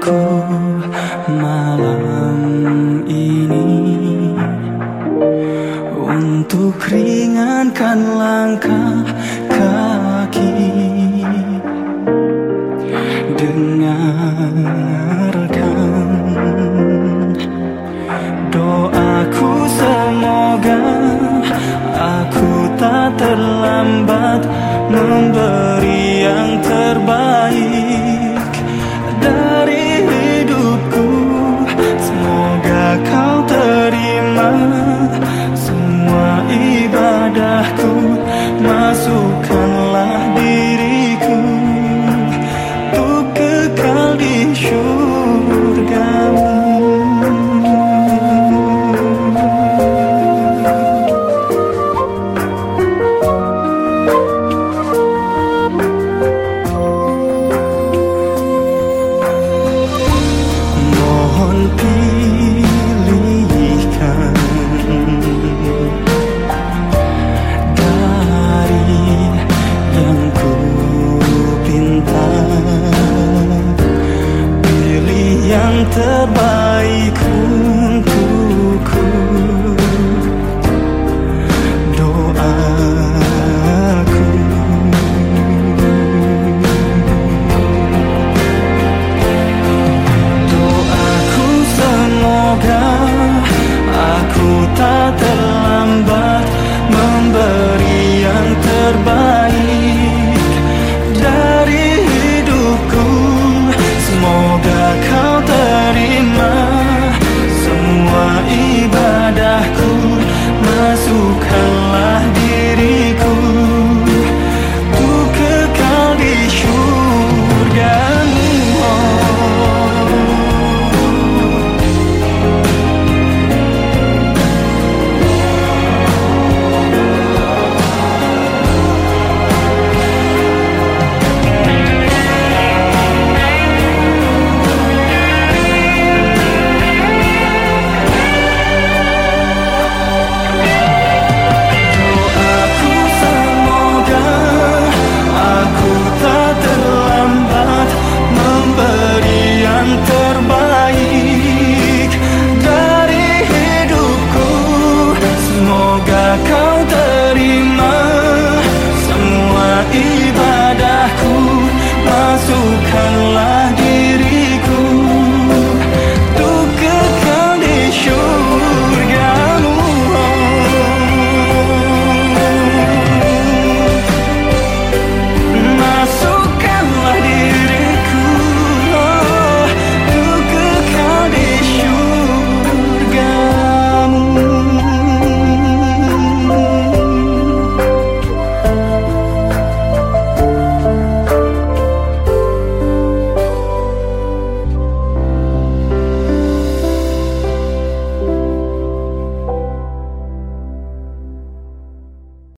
aku mah ringankan langkah kaki. Dengarkan ใบคื